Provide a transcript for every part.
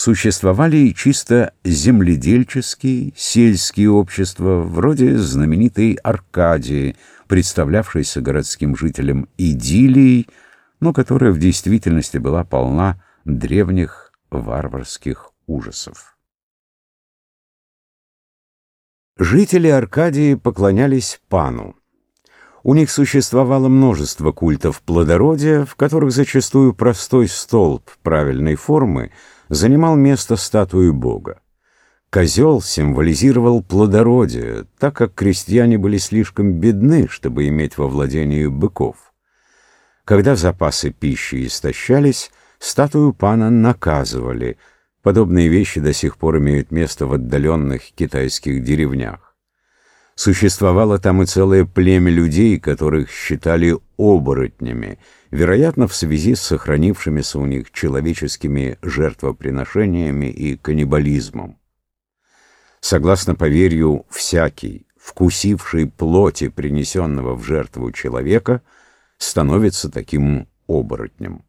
Существовали и чисто земледельческие, сельские общества, вроде знаменитой Аркадии, представлявшейся городским жителям идиллией, но которая в действительности была полна древних варварских ужасов. Жители Аркадии поклонялись Пану. У них существовало множество культов плодородия, в которых зачастую простой столб правильной формы занимал место статуи Бога. Козел символизировал плодородие, так как крестьяне были слишком бедны, чтобы иметь во владении быков. Когда запасы пищи истощались, статую пана наказывали. Подобные вещи до сих пор имеют место в отдаленных китайских деревнях. Существовало там и целое племя людей, которых считали оборотнями, вероятно, в связи с сохранившимися у них человеческими жертвоприношениями и каннибализмом. Согласно поверью, всякий, вкусивший плоти, принесенного в жертву человека, становится таким оборотнем.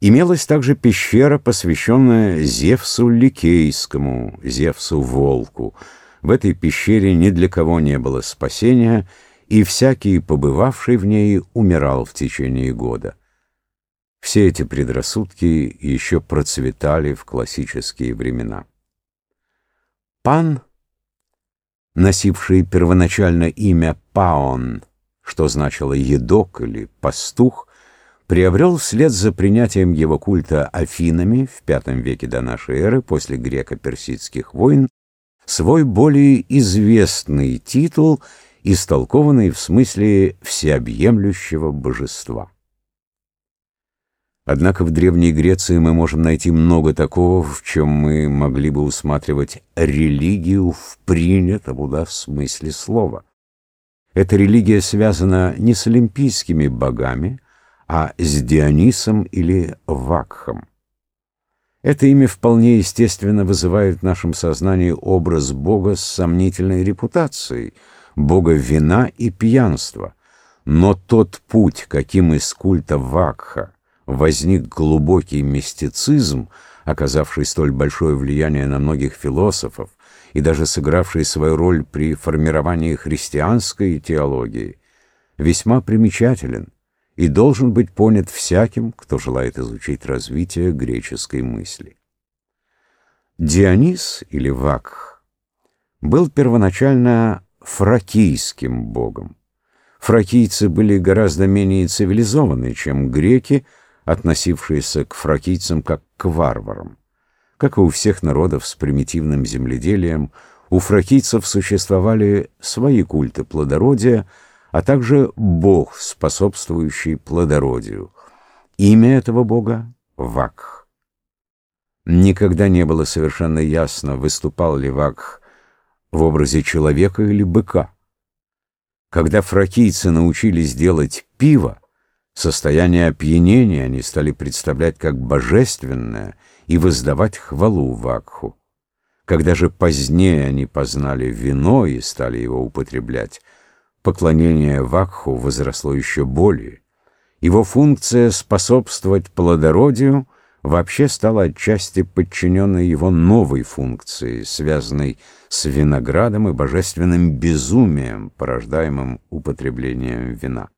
Имелась также пещера, посвященная Зевсу Ликейскому, Зевсу-волку, в этой пещере ни для кого не было спасения, и всякий, побывавший в ней, умирал в течение года. Все эти предрассудки еще процветали в классические времена. Пан, носивший первоначально имя Паон, что значило «едок» или «пастух», приобрел вслед за принятием его культа Афинами в V веке до нашей эры после греко-персидских войн свой более известный титул, истолкованный в смысле всеобъемлющего божества. Однако в Древней Греции мы можем найти много такого, в чем мы могли бы усматривать религию в принятом у нас смысле слова. Эта религия связана не с олимпийскими богами, а с Дионисом или Вакхом. Это имя вполне естественно вызывает в нашем сознании образ Бога с сомнительной репутацией, Бога вина и пьянства. Но тот путь, каким из культа Вакха возник глубокий мистицизм, оказавший столь большое влияние на многих философов и даже сыгравший свою роль при формировании христианской теологии, весьма примечателен – и должен быть понят всяким, кто желает изучить развитие греческой мысли. Дионис или Вакх был первоначально фракийским богом. Фракийцы были гораздо менее цивилизованы, чем греки, относившиеся к фракийцам как к варварам. Как и у всех народов с примитивным земледелием, у фракийцев существовали свои культы плодородия – а также Бог, способствующий плодородию. Имя этого Бога — Вакх. Никогда не было совершенно ясно, выступал ли Вакх в образе человека или быка. Когда фракийцы научились делать пиво, состояние опьянения они стали представлять как божественное и воздавать хвалу Вакху. Когда же позднее они познали вино и стали его употреблять, Поклонение Вакху возросло еще более. Его функция способствовать плодородию вообще стала отчасти подчиненной его новой функции, связанной с виноградом и божественным безумием, порождаемым употреблением вина.